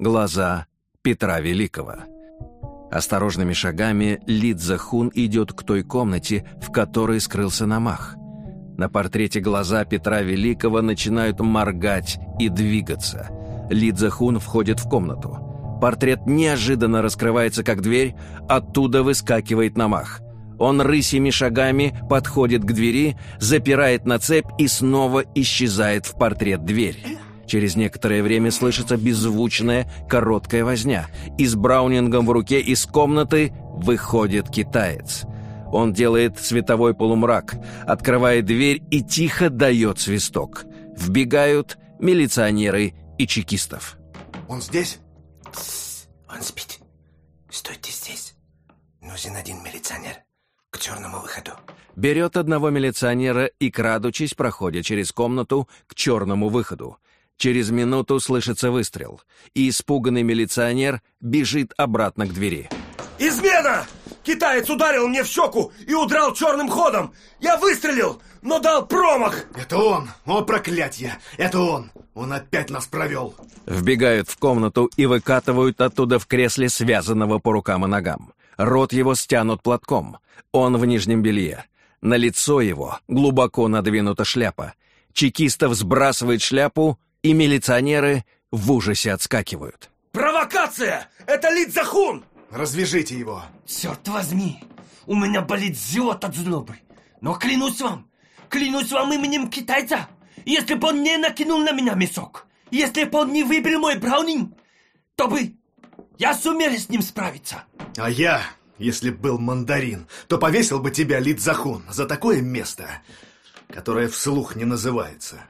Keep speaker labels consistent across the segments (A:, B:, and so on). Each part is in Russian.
A: Глаза Петра Великого. Осторожными шагами Лидза Хун идет к той комнате, в которой скрылся Намах. На портрете глаза Петра Великого начинают моргать и двигаться. Лидза Хун входит в комнату. Портрет неожиданно раскрывается, как дверь, оттуда выскакивает Намах. Он рысими шагами подходит к двери, запирает на цепь и снова исчезает в портрет дверь. Через некоторое время слышится беззвучная, короткая возня. И с браунингом в руке из комнаты выходит китаец. Он делает световой полумрак, открывает дверь и тихо дает свисток. Вбегают милиционеры и чекистов.
B: Он здесь?
C: Он спит. Стойте здесь. Нужен один милиционер. К черному выходу.
A: Берет одного милиционера и, крадучись, проходит через комнату к черному выходу. Через минуту слышится выстрел, и испуганный милиционер бежит обратно к двери.
B: Измена! Китаец ударил мне в щеку и удрал черным ходом. Я выстрелил, но дал промах.
D: Это он! О, проклятье! Это он! Он опять нас провел.
A: Вбегают в комнату и выкатывают оттуда в кресле связанного по рукам и ногам. Рот его стянут платком. Он в нижнем белье. На лицо его глубоко надвинута шляпа. Чекистов сбрасывает шляпу и милиционеры в ужасе отскакивают.
B: Провокация! Это Лидзахун!
D: Развяжите его.
C: Черт возьми! У меня болит живот от злобы. Но клянусь вам, клянусь вам именем китайца, если бы он не накинул на меня мясок, если бы он не выбил мой браунинг, то бы я сумел с ним справиться.
D: А я, если б был мандарин, то повесил бы тебя, Лидзахун, за такое место, которое вслух не называется.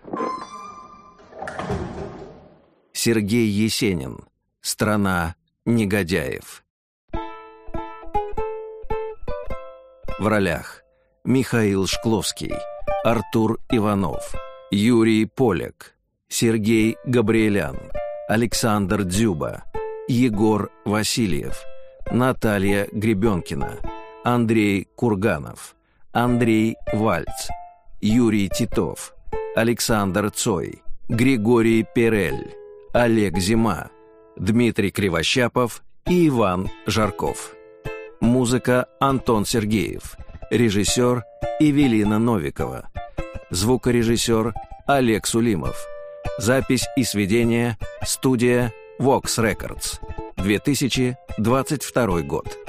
A: Сергей Есенин. Страна негодяев. В ролях Михаил Шкловский, Артур Иванов, Юрий Поляк, Сергей Габриэлян, Александр Дзюба, Егор Васильев, Наталья Гребенкина, Андрей Курганов, Андрей Вальц, Юрий Титов, Александр Цой, Григорий Перель, Олег Зима, Дмитрий Кривощапов и Иван Жарков. Музыка Антон Сергеев. Режиссер Эвелина Новикова. Звукорежиссер Олег Сулимов. Запись и сведение студия Vox Records. 2022 год.